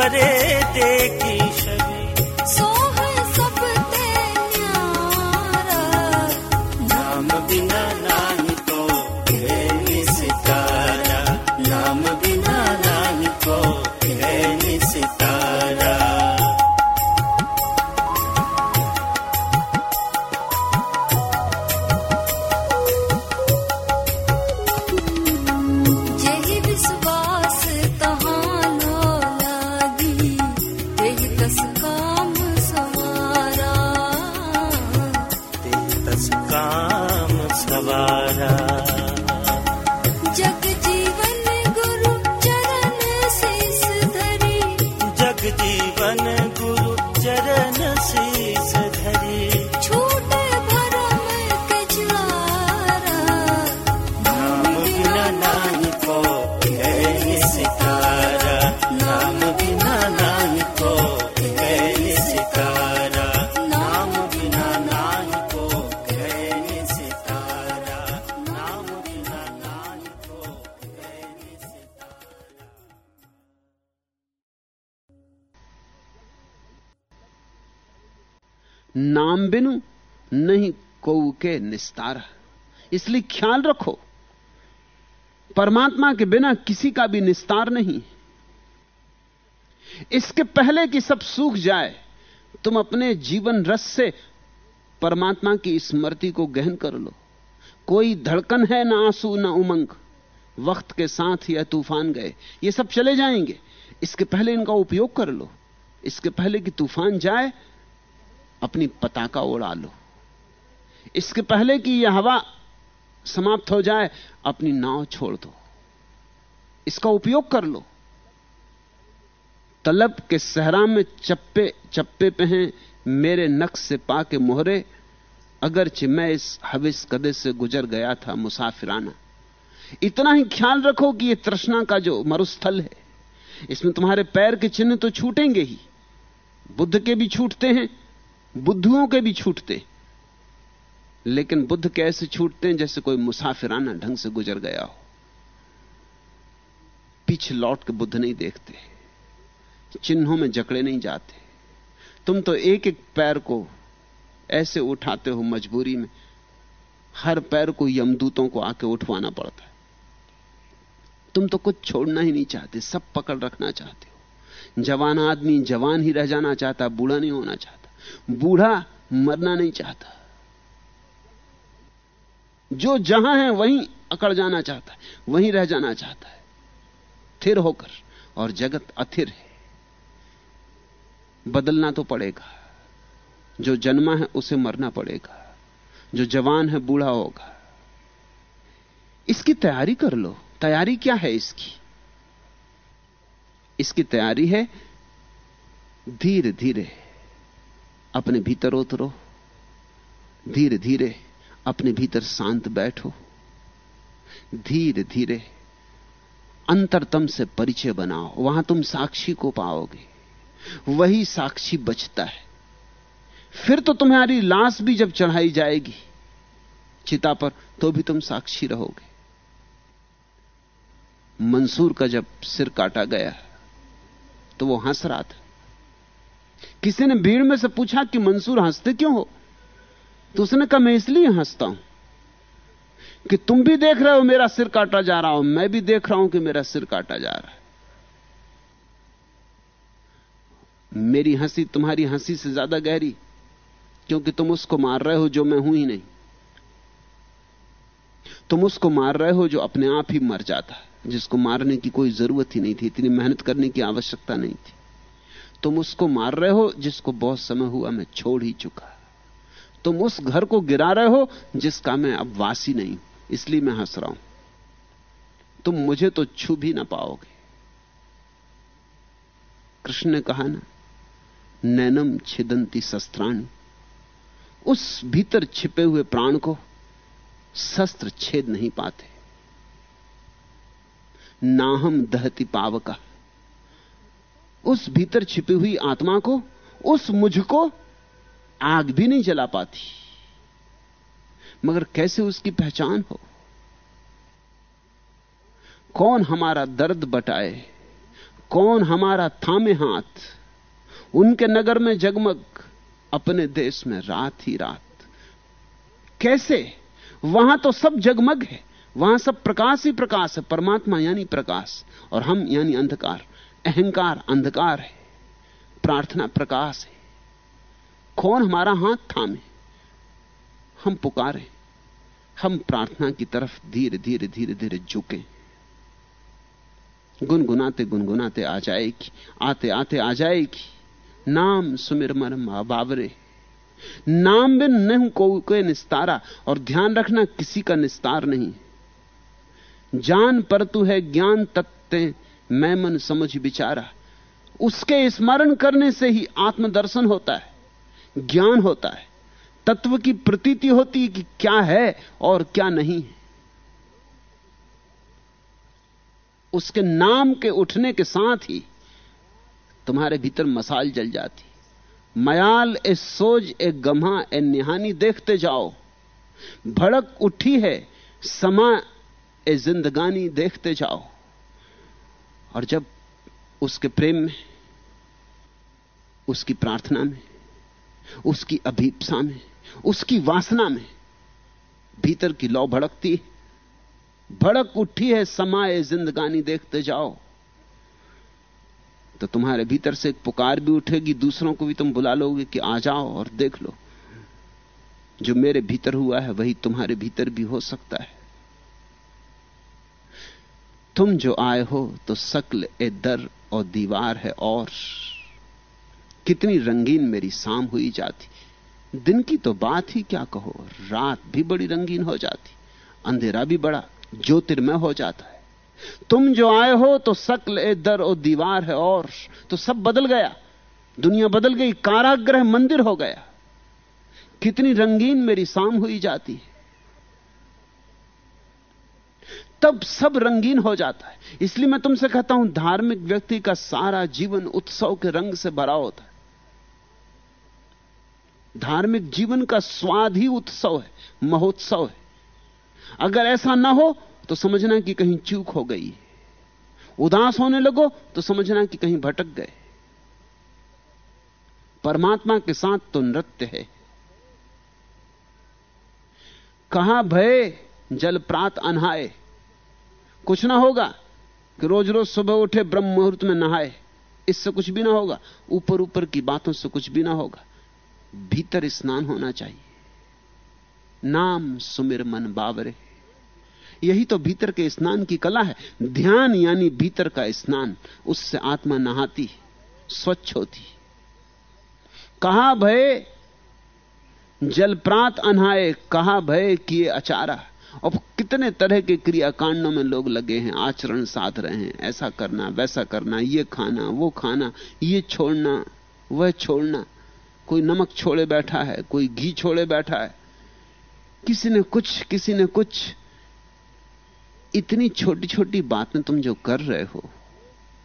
बरे देखी। बिनु नहीं कौ के निस्तार इसलिए ख्याल रखो, परमात्मा के बिना किसी का भी निस्तार नहीं इसके पहले कि सब सूख जाए, तुम अपने जीवन रस से परमात्मा की स्मृति को गहन कर लो। कोई धड़कन है ना आँसू ना उमंग, वक्त के साथ यह तूफ़ान गए। ये सब चले जाएँगे। इसके पहले इनका उपयोग कर लो। इसके पहले कि तूफ़ान जाए अपनी पताका उड़ा लो। इसके पहले कि यह हवा समाप्त हो जाए, अपनी नाव छोड़ दो। इसका उपयोग कर लो। तलब के सहरा में चप्पे चप्पे पे हैं मेरे नक्श से पाके मोहरे, अगरचे मैं इस हविस कदे से गुजर गया था मुसाफिराना। इतना ही ख्याल रखो कि यह तृष्णा का जो मरुस्थल है, इसमें तुम्हारे पैर के चिन्ह तो छूटेंगे ही। बुद्ध के भी छूटते हैं बुद्धुओं के भी छूटते। लेकिन बुद्ध कैसे छूटते हैं जैसे कोई मुसाफिराना ढंग से गुजर गया हो? पीछे लौट के बुद्ध नहीं देखते। चिन्हों में जकड़े नहीं जाते। तुम तो एक एक पैर को ऐसे उठाते हो मजबूरी में। हर पैर को यमदूतों को आके उठवाना पड़ता है। तुम तो कुछ छोड़ना ही नहीं चाहते, सब पकड़ रखना चाहते हो। जवान आदमी जवान ही रह जाना चाहता, बूढ़ा नहीं होना चाहता। बूढ़ा मरना नहीं चाहता। जो जहाँ है, वहीं अकड़ जाना चाहता है, वहीं रह जाना चाहता है। थिर होकर, और जगत अथिर है। बदलना तो पड़ेगा। जो जन्मा है, उसे मरना पड़ेगा। जो जवान है, बूढ़ा होगा। इसकी तैयारी कर लो। तैयारी क्या है इसकी? इसकी तैयारी है धीरे धीरे अपने भीतर उतरो। धीरे धीरे अपने भीतर शांत बैठो। धीरे धीरे अंतरतम से परिचय बनाओ। वहाँ तुम साक्षी को पाओगे। वही साक्षी बचता है। फिर तो तुम्हारी लाश भी जब चढ़ाई जाएगी, चिता पर तो भी तुम साक्षी रहोगे। मंसूर का जब सिर काटा गया तो वो हंस रहा था। किसी ने भीड़ में से पूछा कि मंसूर हँसते क्यों हो? तो उसने कहा, मैं इसलिए हंसता हूँ कि तुम भी देख रहे हो मेरा सिर काटा जा रहा हो मैं भी देख रहा हूँ कि मेरा सिर काटा जा रहा है। मेरी हँसी तुम्हारी हँसी से ज़्यादा गहरी, क्योंकि तुम उसको मार रहे हो जो मैं हूँ ही नहीं। तुम उसको मार रहे हो जो अपने आप ही मर जाता जिसको मारने की कोई ज़रूरत ही नहीं थी, इतनी मेहनत करने की आवश्यकता नहीं थी। तुम उसको मार रहे हो, जिसको बहुत समय हुआ मैं छोड़ ही चुका। तुम उस घर को गिरा रहे हो, जिसका मैं अब वासी नहीं इसलिए मैं हंस रहा हूँ। तुम मुझे तो छू भी ना पाओगे। कृष्ण ने कहा ना, नैनम छिदंती शस्त्राणी। उस भीतर छिपे हुए प्राण को शस्त्र छेद नहीं पाते। नाहम दहती पावका। उस भीतर छिपी हुई आत्मा को, उस मुझको आग भी नहीं जला पाती। मगर कैसे उसकी पहचान हो? कौन हमारा दर्द बटाए? कौन हमारा थामे हाथ? उनके नगर में जगमग, अपने देश में रात ही रात। कैसे? वहाँ तो सब जगमग है, वहाँ सब प्रकाश ही प्रकाश है, परमात्मा यानी प्रकाश, और हम यानी अंधकार। अहंकार, अंधकार है, प्रार्थना प्रकाश है। कौन हमारा हाथ थामे? हम पुकारे, हम प्रार्थना की तरफ़ धीरे धीरे धीरे धीरे झुके। गुनगुनाते गुनगुनाते आ जाएगी, आते आते आ जाएगी। नाम सुमिर मरम बाबरे नाम बिन नहीं को निस्तारा, और ध्यान रखना किसी का निस्तार नहीं। जान पर तू है ज्ञान तत्ते मैं मन समझ बिचारा उसके स्मरण करने से ही आत्मदर्शन होता है, ज्ञान होता है। तत्व की प्रतीति होती है कि क्या है और क्या नहीं है। उसके नाम के उठने के साथ ही तुम्हारे भीतर मसाल जल जाती। मयाल ए सोज ए गमा ए निहानी देखते जाओ। भड़क उठी है, समा ए जिंदगानी देखते जाओ। और जब उसके प्रेम में, उसकी प्रार्थना में, उसकी अभीपसा में, उसकी वासना में भीतर की लौ भड़कती भड़क उठी है समाए जिंदगानी देखते जाओ तो तुम्हारे भीतर से एक पुकार भी उठेगी, दूसरों को भी तुम बुला लोगे कि आ जाओ और देख लो, जो मेरे भीतर हुआ है, वही तुम्हारे भीतर भी हो सकता है। तुम जो आए हो तो सकल ए दर और दीवार है और। कितनी रंगीन मेरी शाम हुई जाती। दिन की तो बात ही क्या कहो, रात भी बड़ी रंगीन हो जाती। अंधेरा भी बड़ा, ज्योतिर्मय हो जाता है। तुम जो आए हो तो सकल ए दर और दीवार है और। तो सब बदल गया, दुनिया बदल गई काराग्रह मंदिर हो गया। कितनी रंगीन मेरी शाम हुई जाती है। तब सब रंगीन हो जाता है। इसलिए मैं तुमसे कहता हूँ, धार्मिक व्यक्ति का सारा जीवन उत्सव के रंग से भरा होता है। धार्मिक जीवन का स्वाद ही उत्सव है, महोत्सव है। अगर ऐसा ना हो तो समझना कि कहीं चूक हो गई उदास होने लगो तो समझना कि कहीं भटक गए। परमात्मा के साथ तो नृत्य है। कहाँ भय, जल प्रात अनहाए कुछ ना होगा कि रोज रोज सुबह उठे, ब्रह्म मुहूर्त में नहाए, इससे कुछ भी ना होगा। ऊपर ऊपर की बातों से कुछ भी ना होगा। भीतर स्नान होना चाहिए। नाम सुमिर मन बावरे। यही तो भीतर के स्नान की कला है। ध्यान यानी भीतर का स्नान, उससे आत्मा नहाती स्वच्छ होती कहा भय, जल प्रात अनहाए कहा भय किए अचारा। और कितने तरह के क्रियाकांडों में लोग लगे हैं, आचरण साध रहे हैं, ऐसा करना, वैसा करना, ये खाना, वो खाना, ये छोड़ना, वह छोड़ना। कोई नमक छोड़े बैठा है, कोई घी छोड़े बैठा है। किसी ने कुछ, किसी ने कुछ। इतनी छोटी छोटी बातें तुम जो कर रहे हो,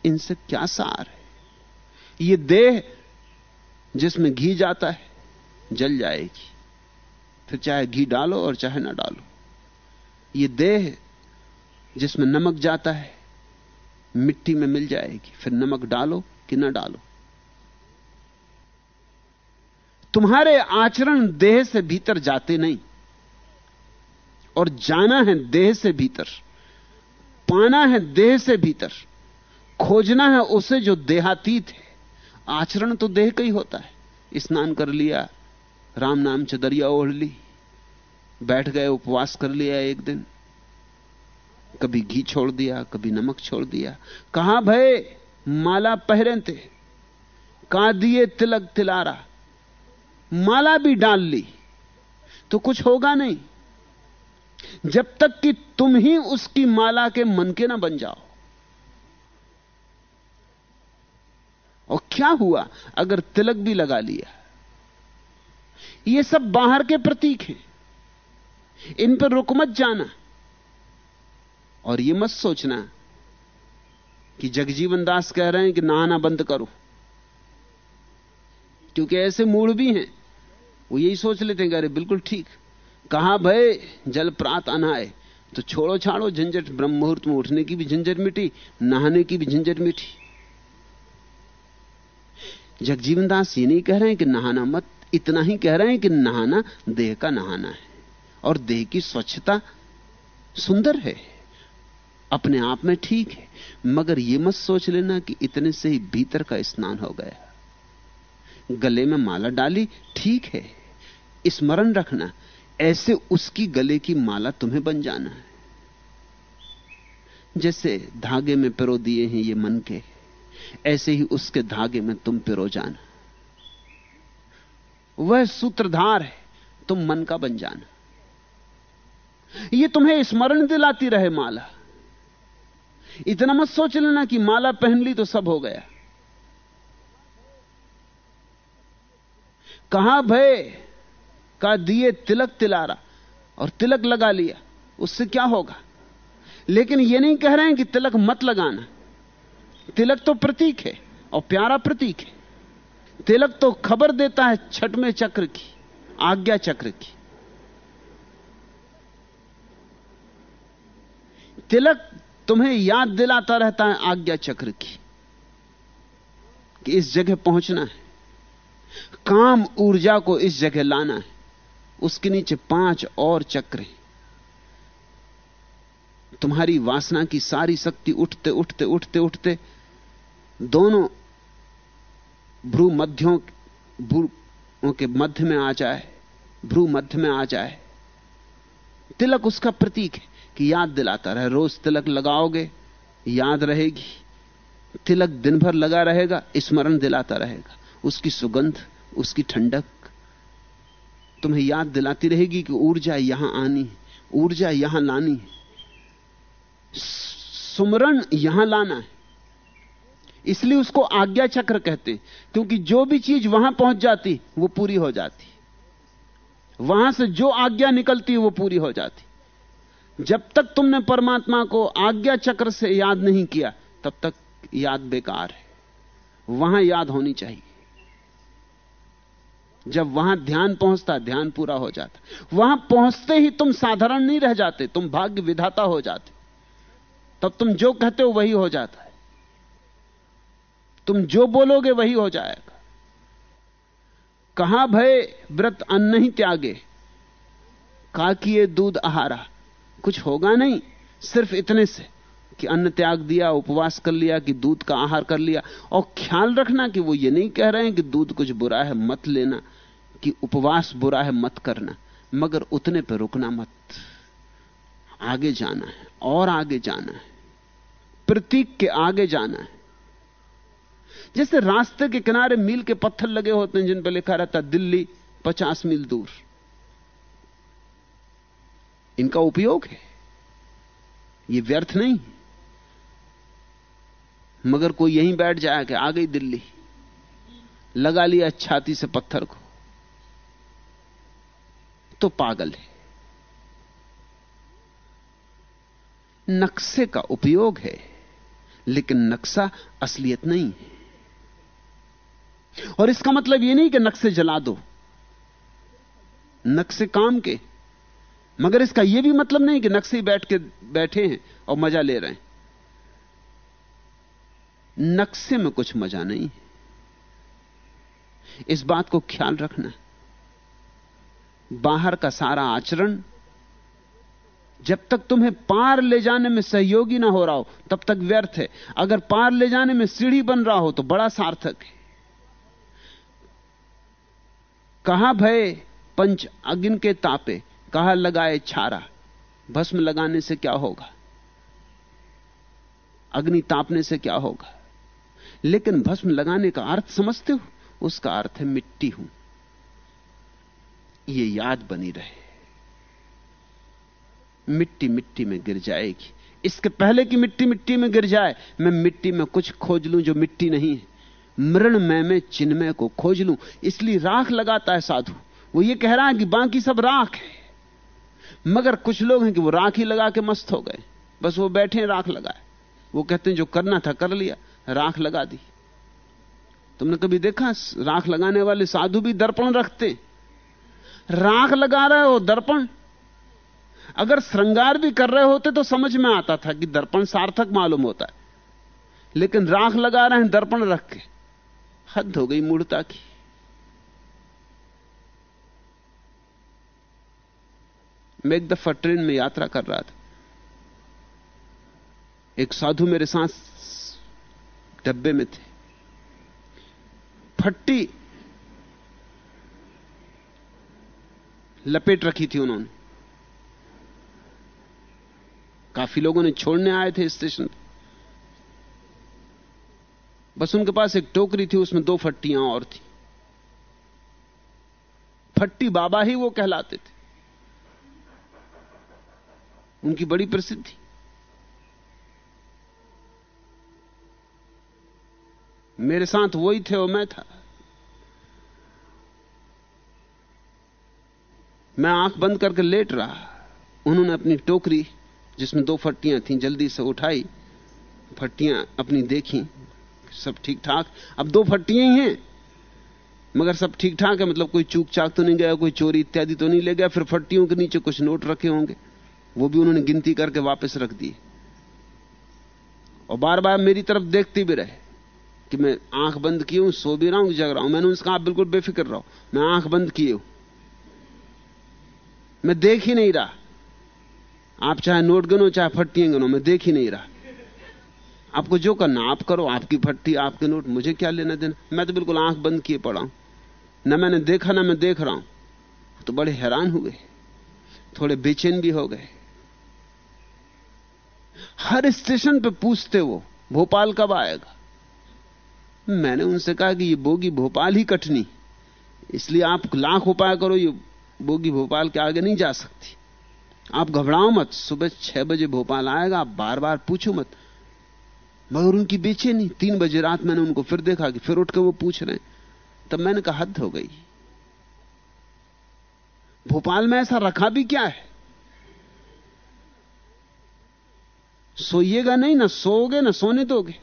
इनसे क्या सार है? ये देह जिसमें घी जाता है, जल जाएगी। फिर चाहे घी डालो और चाहे ना डालो। ये देह जिसमें नमक जाता है, मिट्टी में मिल जाएगी। फिर नमक डालो कि ना डालो। तुम्हारे आचरण देह से भीतर जाते नहीं, और जाना है देह से भीतर, पाना है देह से भीतर, खोजना है उसे जो देहातीत है। आचरण तो देह का ही होता है। स्नान कर लिया, राम नाम चदरिया ओढ़ ली बैठ गए, उपवास कर लिया एक दिन। कभी घी छोड़ दिया, कभी नमक छोड़ दिया। कहा भय? माला पहरे थे कहा दिए तिलक तिलारा? माला भी डाल ली तो कुछ होगा नहीं। जब तक कि तुम ही उसकी माला के मन के ना बन जाओ। और क्या हुआ? अगर तिलक भी लगा लिया। ये सब बाहर के प्रतीक हैं। इन पर रुक मत जाना। और यह मत सोचना कि जगजीवन दास कह रहे हैं कि नहाना बंद करो। क्योंकि ऐसे मूड भी हैं। वो यही सोच लेते हैं अरे बिल्कुल ठीक। कहा भय, जल प्रात अनाए तो छोड़ो छाड़ो, झंझट ब्रह्म मुहूर्त में उठने की भी झंझट मिटी, नहाने की भी झंझट मिटी। जगजीवन दास ये नहीं कह रहे हैं कि नहाना मत, इतना ही कह रहे हैं कि नहाना, देह का नहाना है। और देह की स्वच्छता सुंदर है। अपने आप में ठीक है, मगर यह मत सोच लेना कि इतने से ही भीतर का स्नान हो गया। गले में माला डाली, ठीक है। स्मरण रखना, ऐसे उसकी गले की माला तुम्हें बन जाना है। जैसे धागे में पिरो दिए हैं ये मन के, ऐसे ही उसके धागे में तुम पिरो जाना। वह सूत्रधार है, तुम मन का बन जाना। यह तुम्हें स्मरण दिलाती रहे माला। इतना मत सोच लेना कि माला पहन ली तो सब हो गया। कहा भय का दिए तिलक तिलारा और तिलक लगा लिया, उससे क्या होगा? लेकिन यह नहीं कह रहे हैं कि तिलक मत लगाना। तिलक तो प्रतीक है और प्यारा प्रतीक है। तिलक तो खबर देता है छठवें चक्र की, आज्ञा चक्र की। तिलक तुम्हें याद दिलाता रहता है आज्ञा चक्र की, कि इस जगह पहुँचना है। काम ऊर्जा को इस जगह लाना है। उसके नीचे पाँच और चक्र हैं। तुम्हारी वासना की सारी शक्ति उठते उठते उठते उठते दोनों भ्रू मध्यों भ्रू के मध्य में आ जाए भ्रू मध्य में आ जाए। तिलक उसका प्रतीक है। कि याद दिलाता रहे। रोज तिलक लगाओगे, याद रहेगी। तिलक दिन भर लगा रहेगा, स्मरण दिलाता रहेगा। उसकी सुगंध, उसकी ठंडक तुम्हें याद दिलाती रहेगी कि ऊर्जा यहाँ आनी है, ऊर्जा यहाँ लानी है। सुमरण यहाँ लाना है। इसलिए उसको आज्ञा चक्र कहते हैं, क्योंकि जो भी चीज़ वहाँ पहुँच जाती, वो पूरी हो जाती। वहाँ से जो आज्ञा निकलती, वो पूरी हो जाती। जब तक तुमने परमात्मा को आज्ञा चक्र से याद नहीं किया, तब तक याद बेकार है। वहाँ याद होनी चाहिए। जब वहाँ ध्यान पहुँचता, ध्यान पूरा हो जाता। वहाँ पहुँचते ही तुम साधारण नहीं रह जाते, तुम भाग्य विधाता हो जाते। तब तुम जो कहते हो वही हो जाता है। तुम जो बोलोगे वही हो जाएगा। कहाँ भय, व्रत अन्न ही त्यागे। का किए दूध आहारा? कुछ होगा नहीं। सिर्फ़ इतने से कि अन्न त्याग दिया, उपवास कर लिया, कि दूध का आहार कर लिया। और ख्याल रखना कि वो ये नहीं कह रहे हैं कि दूध कुछ बुरा है, मत लेना। कि उपवास बुरा है, मत करना। मगर उतने पर रुकना मत। आगे जाना है, और आगे जाना है। प्रतीक के आगे जाना है। जैसे रास्ते के किनारे मील के पत्थर लगे होते हैं, जिन पर लिखा रहता दिल्ली, पचास मील दूर। इनका उपयोग है। ये व्यर्थ नहीं। मगर कोई यहीं बैठ जाए कि आ गई दिल्ली। लगा लिया छाती से पत्थर को। तो पागल है। नक्शे का उपयोग है, लेकिन नक्शा असलियत नहीं है। और इसका मतलब यह नहीं कि नक्शे जला दो। नक्शे काम के मगर इसका यह भी मतलब नहीं कि नक्शे बैठ के बैठे हैं और मज़ा ले रहे हैं। नक्शे में कुछ मज़ा नहीं है। इस बात को ख्याल रखना। बाहर का सारा आचरण, जब तक तुम्हें पार ले जाने में सहयोगी ना हो रहा हो, तब तक व्यर्थ है। अगर पार ले जाने में सीढ़ी बन रहा हो तो बड़ा सार्थक है। कहा भय पंच अग्नि के तापे कहा लगाए छारा, भस्म लगाने से क्या होगा? अग्नि तापने से क्या होगा? लेकिन भस्म लगाने का अर्थ समझते हो? उसका अर्थ है मिट्टी हूँ। यह याद बनी रहे। मिट्टी मिट्टी में गिर जाएगी। इसके पहले कि मिट्टी मिट्टी में गिर जाए, मैं मिट्टी में कुछ खोज लूँ जो मिट्टी नहीं है। मृणमय में चिन्मय को खोज लूँ। इसलिए राख लगाता है साधु। वो ये कह रहा है कि बाकी सब राख है। मगर कुछ लोग हैं कि वो राख ही लगा के मस्त हो गए। बस वो बैठे राख लगाए। वो कहते हैं, जो करना था कर लिया, राख लगा दी। तुमने कभी देखा, राख लगाने वाले साधु भी दर्पण रखते राख लगा रहे हो, दर्पण? अगर श्रृंगार भी कर रहे होते तो समझ में आता था कि दर्पण सार्थक मालूम होता है। लेकिन राख लगा रहे हैं, दर्पण रख के। हद हो गई मूर्ता की। मैं एक दफ़ा ट्रेन में यात्रा कर रहा था। एक साधु मेरे साथ डब्बे में थे। फट्टी लपेट रखी थी उन्होंने। काफ़ी लोगों ने छोड़ने आए थे स्टेशन पर। बस उनके पास एक टोकरी थी, उसमें दो फट्टियाँ और थी। फट्टी बाबा ही वो कहलाते थे। उनकी बड़ी प्रसिद्धि। मेरे साथ वही थे और मैं था। मैं आँख बंद करके लेट रहा। उन्होंने अपनी टोकरी, जिसमें दो फट्टियाँ थीं, जल्दी से उठाई। फट्टियाँ अपनी देखी, सब ठीक ठाक अब दो फट्टियाँ ही हैं, मगर सब ठीक ठाक है मतलब कोई चूक चाक तो नहीं गया, कोई चोरी इत्यादि तो नहीं ले गया, फिर फट्टियों के नीचे कुछ नोट रखे होंगे। वो भी उन्होंने गिनती करके वापस रख दिए और बार बार मेरी तरफ़ देखते भी रहे कि मैं आँख बंद किए हूँ, सो भी रहा हूँ, जग रहा हूँ। मैंने उनसे कहा बिल्कुल बेफिक्र रहो, मैं आँख बंद किए हूँ। मैं देख ही नहीं रहा। आप चाहे नोट गिनो, चाहे फट्टियाँ गिनो, मैं देख ही नहीं रहा। आपको जो करना, आप करो, आपकी फट्टी, आपके नोट, मुझे क्या लेना देना? मैं तो बिल्कुल आँख बंद किए पड़ा हूँ। न मैंने देखा, ना मैं देख रहा हूँ। तो बड़े हैरान हुए। थोड़े बेचैन भी हो गए। हर स्टेशन पे पूछते वो, भोपाल कब आएगा? मैंने उनसे कहा कि ये बोगी भोपाल ही कटनी। इसलिए आप लाख उपाय करो, ये बोगी भोपाल के आगे नहीं जा सकती। आप घबराओ मत, सुबह छह बजे भोपाल आएगा, आप बार बार पूछो मत। मगर उनकी बेचैनी, तीन बजे रात मैंने उनको फिर देखा कि फिर उठ के वो पूछ रहे तब मैंने कहा, हद हो गई। भोपाल में ऐसा रखा भी क्या है? सोइएगा नहीं, ना सोओगे, ना सोने दोगे।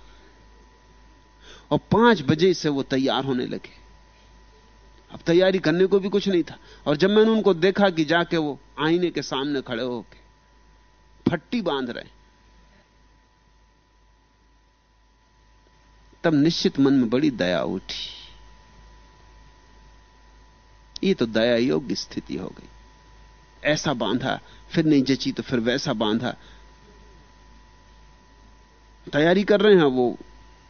और पाँच बजे से वो तैयार होने लगे। अब तैयारी करने को भी कुछ नहीं था। और जब मैंने उनको देखा कि जाके वो आईने के सामने खड़े होके फट्टी बाँध रहे तब निश्चित मन में बड़ी दया उठी। ये तो दया योग्य स्थिति हो गई। ऐसा बांधा, फिर नहीं जची तो फिर वैसा बांधा। तैयारी कर रहे हैं, वो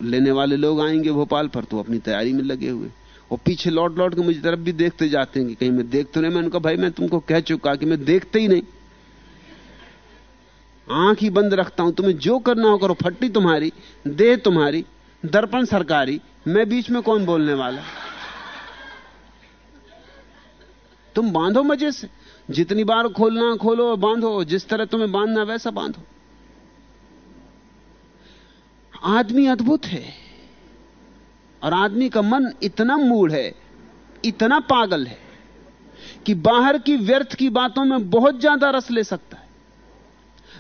लेने वाले लोग आएँगे भोपाल पर तो अपनी तैयारी में लगे हुए। और पीछे लौट लौट के मुझे तरफ़ भी देखते जाते हैं कि कहीं मैं देख तो नहीं मैंने कहा, भाई, मैं तुमको कह चुका कि मैं देखते ही नहीं। आँख ही बंद रखता हूँ, तुम्हें जो करना हो करो, फट्टी तुम्हारी, देह तुम्हारी, दर्पण सरकारी, मैं बीच में कौन बोलने वाला? तुम बांधो मज़े से। जितनी बार खोलना खोलो बांधो जिस तरह तुम्हें बांधना वैसा बांधो। आदमी अद्भुत है और आदमी का मन इतना मूड है, इतना पागल है कि बाहर की व्यर्थ की बातों में बहुत ज़्यादा रस ले सकता है,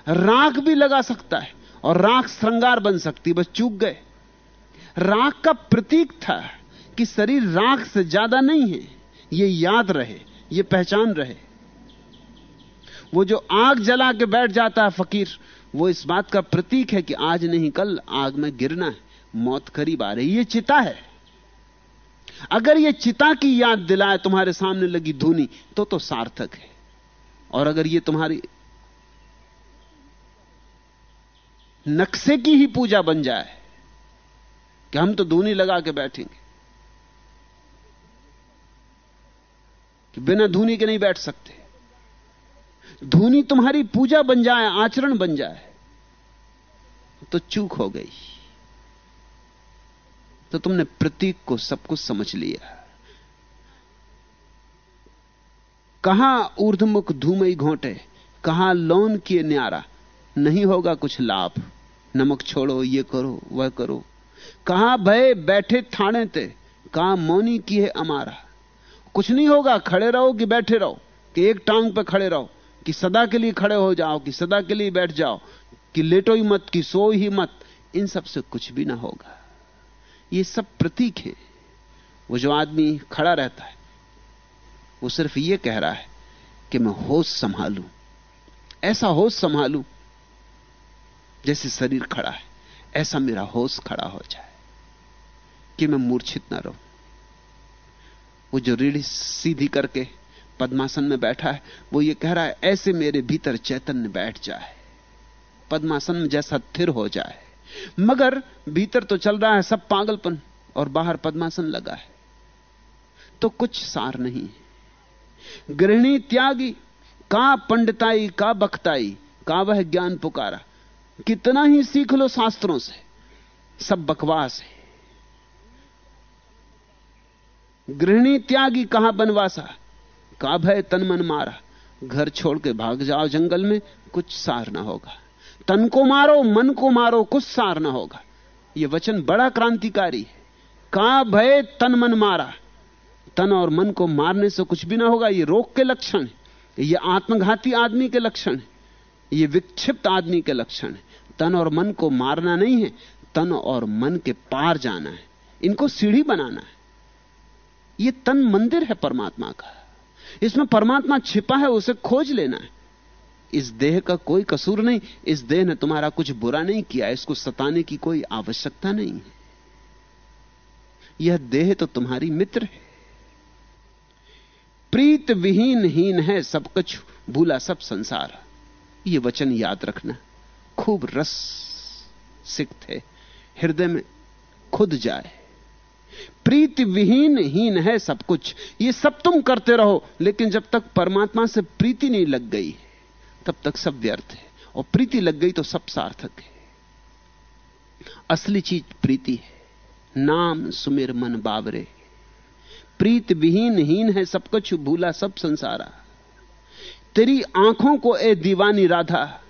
राख भी लगा सकता है और राख श्रृंगार बन सकती बस चूक गए। राख का प्रतीक था कि शरीर राख से ज़्यादा नहीं है यह याद रहे यह पहचान रहे। वो जो आग जला के बैठ जाता है फकीर वो इस बात का प्रतीक है कि आज नहीं कल आग में गिरना है। मौत करीब आ रही ये चिता है। अगर ये चिता की याद दिलाए तुम्हारे सामने लगी धुनी तो तो सार्थक है। और अगर ये तुम्हारी नक्शे की ही पूजा बन जाए कि हम तो धुनी लगा के बैठेंगे, कि बिना धुनी के नहीं बैठ सकते। धुनी तुम्हारी पूजा बन जाए, आचरण बन जाए तो चूक हो गई। तो तुमने प्रतीक को सब कुछ समझ लिया। कहाँ ऊर्धमुख धूमई घोंटे, कहाँ लोन किए न्यारा, नहीं होगा कुछ लाभ। नमक छोड़ो, ये करो, वह करो। कहाँ भय बैठे थाने ते, कहाँ मौनी की है अमारा कुछ नहीं होगा, खड़े रहो कि बैठे रहो, कि एक टांग पे खड़े रहो। कि सदा के लिए खड़े हो जाओ, कि सदा के लिए बैठ जाओ, कि लेटो ही मत, कि सो ही मत, इन सबसे कुछ भी ना होगा। ये सब प्रतीक है। वो जो आदमी खड़ा रहता है, वो सिर्फ़ ये कह रहा है कि मैं होश संभालूं। ऐसा होश संभालूं जैसे शरीर खड़ा है, ऐसा मेरा होश खड़ा हो जाए, कि मैं मूर्छित ना रहूँ। वो जो रीढ़ सीधी करके पद्मासन में बैठा है। वो ये कह रहा है, ऐसे मेरे भीतर चैतन्य बैठ जाए। पद्मासन में जैसा थिर हो जाए। मगर भीतर तो चल रहा है सब पागलपन, और बाहर पद्मासन लगा है। तो कुछ सार नहीं गृहिणी त्यागी, का पंडिताई, का बखताई, का वह ज्ञान पुकारा। कितना ही सीख लो शास्त्रों से, सब बकवास है। गृहिणी त्यागी कहाँ बनवासा? का भय तन मन मारा। घर छोड़ के भाग जाओ जंगल में, कुछ सार ना होगा। तन को मारो, मन को मारो, कुछ सार ना होगा। यह वचन बड़ा क्रांतिकारी है। का भय तन मन मारा। तन और मन को मारने से कुछ भी ना होगा यह रोग के लक्षण है। यह आत्मघाती आदमी के लक्षण है। यह विक्षिप्त आदमी के लक्षण है। तन और मन को मारना नहीं है, तन और मन के पार जाना है। इनको सीढ़ी बनाना है। यह तन मंदिर है परमात्मा का। इसमें परमात्मा छिपा है, उसे खोज लेना है। इस देह का कोई कसूर नहीं, इस देह ने तुम्हारा कुछ बुरा नहीं किया, इसको सताने की कोई आवश्यकता नहीं है। यह देह तो तुम्हारी मित्र है। प्रीत विहीन हीन है सब कुछ, भूला सब संसार। यह वचन याद रखना, खूब रस सिक्त है, हृदय में खुद जाए। प्रीति विहीन हीन है सब कुछ। ये सब तुम करते रहो, लेकिन जब तक परमात्मा से प्रीति नहीं लग गई, तब तक सब व्यर्थ है। और प्रीति लग गई तो सब सार्थक है। असली चीज़ प्रीति है। नाम सुमेर मन बाबरे प्रीत विहीन हीन है सब कुछ, भूला सब संसारा। तेरी आँखों को ए दीवानी राधा,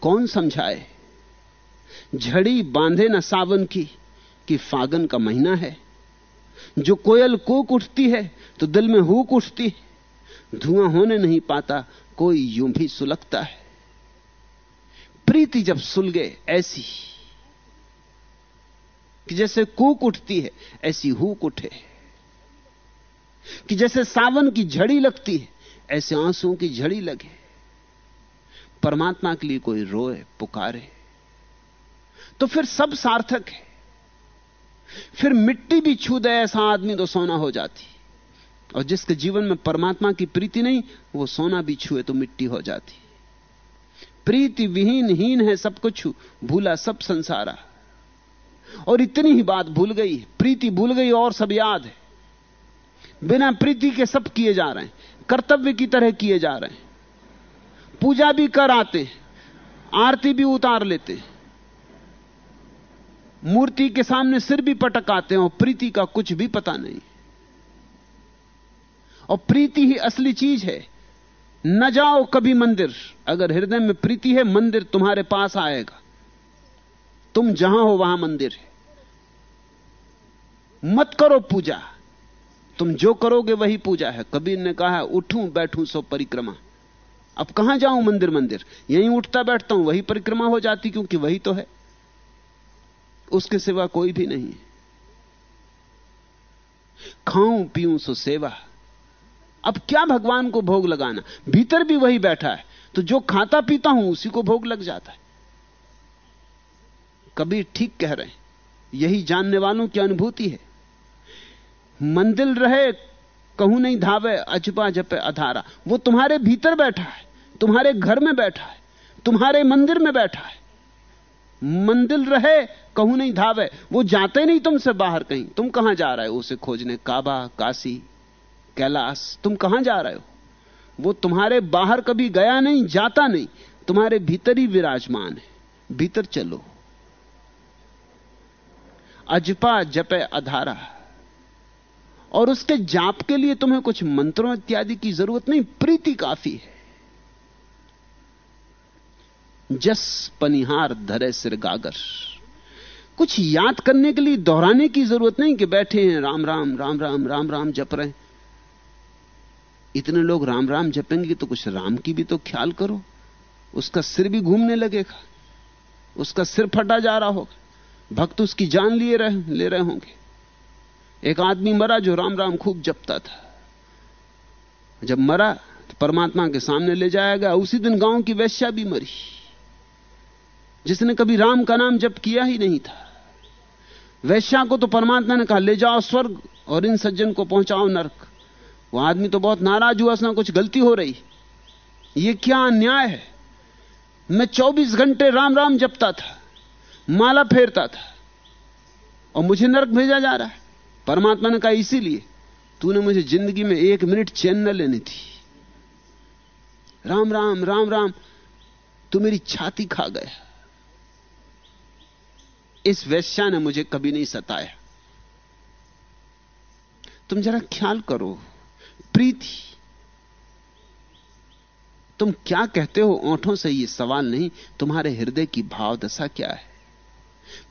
कौन समझाए? झड़ी बांधे न सावन की, कि फागन का महीना है। जो कोयल कूक उठती है तो दिल में हुक उठती है। धुआँ होने नहीं पाता, कोई यूँ भी सुलगता है। प्रीति जब सुलगे, ऐसी कि जैसे कूक उठती है, ऐसी हुक उठे। कि जैसे सावन की झड़ी लगती है, ऐसे आंसुओं की झड़ी लगे। परमात्मा के लिए कोई रोए, पुकारे। तो फिर सब सार्थक है। फिर मिट्टी भी छू दे ऐसा आदमी तो सोना हो जाती। और जिसके जीवन में परमात्मा की प्रीति नहीं, वो सोना भी छुए तो मिट्टी हो जाती। प्रीति विहीन, हीन है सब कुछ, भूला सब संसारा। और इतनी ही बात भूल गई, प्रीति भूल गई और सब याद है। बिना प्रीति के सब किए जा रहे हैं, कर्तव्य की तरह किए जा रहे हैं। पूजा भी कर आते आरती भी उतार लेते हैं। मूर्ति के सामने सिर भी पटकाते हैं और प्रीति का कुछ भी पता नहीं। और प्रीति ही असली चीज़ है। न जाओ कभी मंदिर। अगर हृदय में प्रीति है, मंदिर तुम्हारे पास आएगा। तुम जहाँ हो, वहाँ मंदिर है। मत करो पूजा। तुम जो करोगे वही पूजा है। कबीर ने कहा उठूं, बैठूं, सो परिक्रमा। अब कहाँ जाऊँ मंदिर मंदिर? यहीं उठता बैठता हूँ, वही परिक्रमा हो जाती क्योंकि वही तो है। उसके सिवा कोई भी नहीं। खाऊं, पीऊं सो सेवा। अब क्या भगवान को भोग लगाना? भीतर भी वही बैठा है। तो जो खाता पीता हूँ, उसी को भोग लग जाता है। कबीर ठीक कह रहे हैं। यही जानने वालों की अनुभूति है। मंदिर रहे, कहूँ नहीं धावे अजपा जपे अधारा। वो तुम्हारे भीतर बैठा है, तुम्हारे घर में बैठा है, तुम्हारे मंदिर में बैठा है। मंदिर रहे, कहूँ नहीं धावे। वो जाते नहीं तुमसे बाहर कहीं। तुम कहाँ जा रहे हो उसे खोजने? काबा, काशी, कैलाश। तुम कहाँ जा रहे हो? वो तुम्हारे बाहर कभी गया नहीं, जाता नहीं। तुम्हारे भीतर ही विराजमान है। भीतर चलो। अजपा जपे अधारा। और उसके जाप के लिए तुम्हें कुछ मंत्रों इत्यादि की ज़रूरत नहीं, प्रीति काफ़ी है। जस पनिहार धरे सिर गागर। कुछ याद करने के लिए दोहराने की ज़रूरत नहीं कि बैठे हैं, राम राम राम राम राम राम जप रहे इतने लोग राम राम जपेंगे तो कुछ राम की भी तो ख्याल करो। उसका सिर भी घूमने लगेगा। उसका सिर फटा जा रहा होगा। भक्त उसकी जान लिए रहे, ले रहे होंगे। एक आदमी मरा जो राम राम खूब जपता था। जब मरा तो परमात्मा के सामने ले जाया गया। उसी दिन गाँव की वैश्या भी मरी। जिसने कभी राम का नाम जप किया ही नहीं था। वैश्या को तो परमात्मा ने कहा, ले जाओ स्वर्ग और इन सज्जन को पहुंचाओ नरक। वो आदमी तो बहुत नाराज़ हुआ उसने कुछ गलती हो रही। ये क्या अन्याय है? मैं 24 घंटे राम राम जपता था, माला फेरता था और मुझे नरक भेजा जा रहा है। परमात्मा ने कहा, इसीलिए तूने मुझे ज़िंदगी में एक मिनट चैन न लेनी थी। राम राम राम राम, तू मेरी छाती खा गया। इस वैश्या ने मुझे कभी नहीं सताया। तुम जरा ख्याल करो, प्रीति। तुम क्या कहते हो, ओंठों से यह सवाल नहीं, तुम्हारे हृदय की भाव दशा क्या है?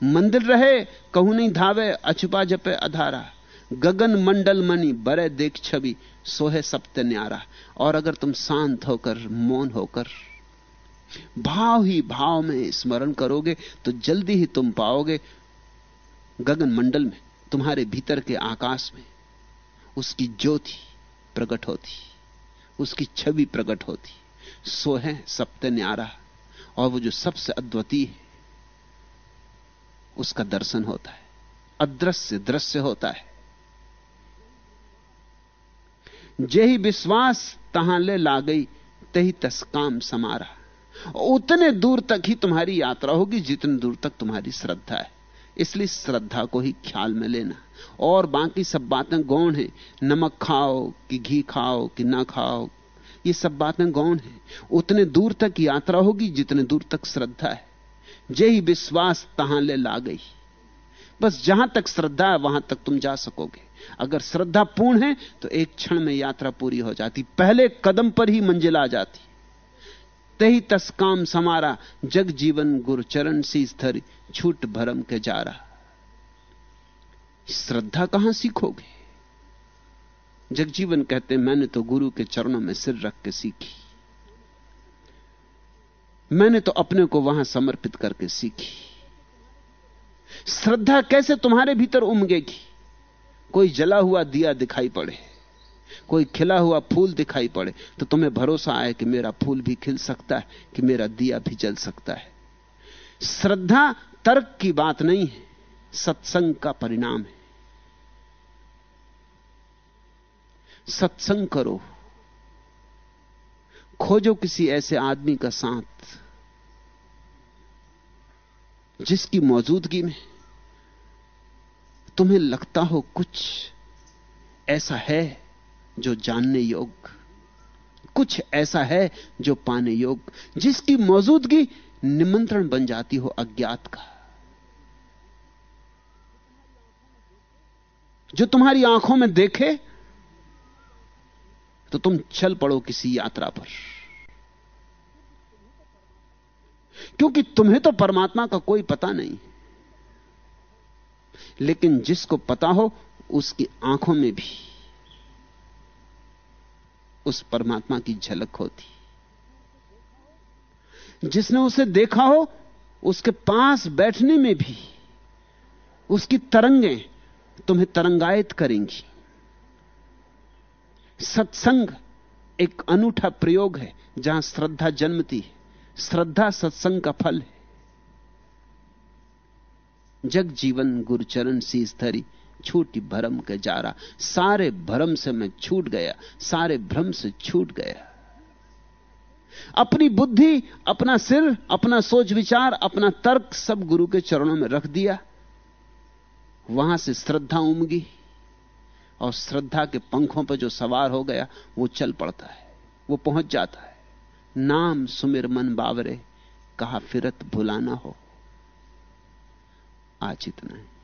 मंदिर रहे, कहू नहीं धावे, अछुपा जपे अधारा। गगन मंडल मनी, बरे देख छवि, सोहे सप्त न्यारा। और अगर तुम शांत होकर, मौन होकर भाव ही भाव में स्मरण करोगे तो जल्दी ही तुम पाओगे गगन मंडल में, तुम्हारे भीतर के आकाश में, उसकी ज्योति प्रकट होती, उसकी छवि प्रकट होती। सो है सप्त न्यारा और वो जो सबसे अद्वितीय है, उसका दर्शन होता है, अदृश्य दृश्य होता है। जेही विश्वास तहां ले ला गई, तही तस काम समारा। उतने दूर तक ही तुम्हारी यात्रा होगी, जितने दूर तक तुम्हारी श्रद्धा है। इसलिए श्रद्धा को ही ख्याल में लेना। और बाकी सब बातें गौण है। नमक खाओ कि घी खाओ कि ना खाओ, ये सब बातें गौण है। उतने दूर तक यात्रा होगी, जितने दूर तक श्रद्धा है। जय ही विश्वास तहां ले ला गई। बस जहाँ तक श्रद्धा है, वहाँ तक तुम जा सकोगे। अगर श्रद्धा पूर्ण है तो एक क्षण में यात्रा पूरी हो जाती। पहले कदम पर ही मंजिल आ जाती। तही तस काम समारा। जग जीवन गुरु चरण शीस धरी छूट भरम के जा रहा श्रद्धा कहाँ सीखोगे? जगजीवन कहते, मैंने तो गुरु के चरणों में सिर रख के सीखी। मैंने तो अपने को वहाँ समर्पित करके सीखी। श्रद्धा कैसे तुम्हारे भीतर उमगेगी? कोई जला हुआ दिया दिखाई पड़े। कोई खिला हुआ फूल दिखाई पड़े तो तुम्हें भरोसा आए कि मेरा फूल भी खिल सकता है, कि मेरा दिया भी जल सकता है। श्रद्धा तर्क की बात नहीं है, सत्संग का परिणाम है। सत्संग करो। खोजो किसी ऐसे आदमी का साथ, जिसकी मौजूदगी में तुम्हें लगता हो कुछ ऐसा है जो जानने योग्य। कुछ ऐसा है जो पाने योग्य। जिसकी मौजूदगी निमंत्रण बन जाती हो अज्ञात का। जो तुम्हारी आँखों में देखे तो तुम चल पड़ो किसी यात्रा पर। क्योंकि तुम्हें तो परमात्मा का कोई पता नहीं। लेकिन जिसको पता हो, उसकी आँखों में भी। उस परमात्मा की झलक होती। जिसने उसे देखा हो, उसके पास बैठने में भी, उसकी तरंगें तुम्हें तरंगायत करेंगी। सत्संग एक अनूठा प्रयोग है, जहाँ श्रद्धा जन्मती है। श्रद्धा सत्संग का फल है। जग जीवन गुरुचरण शीस धरी। छूटी भरम के जारा। सारे भरम से मैं छूट गया, सारे भ्रम से छूट गया। अपनी बुद्धि, अपना सिर, अपना सोच विचार, अपना तर्क सब गुरु के चरणों में रख दिया। वहाँ से श्रद्धा उमगी और श्रद्धा के पंखों पर जो सवार हो गया, वो चल पड़ता है, वो पहुँच जाता है। नाम सुमिर मन बावरे, कहा फिरत भुलाना हो। आज इतना है।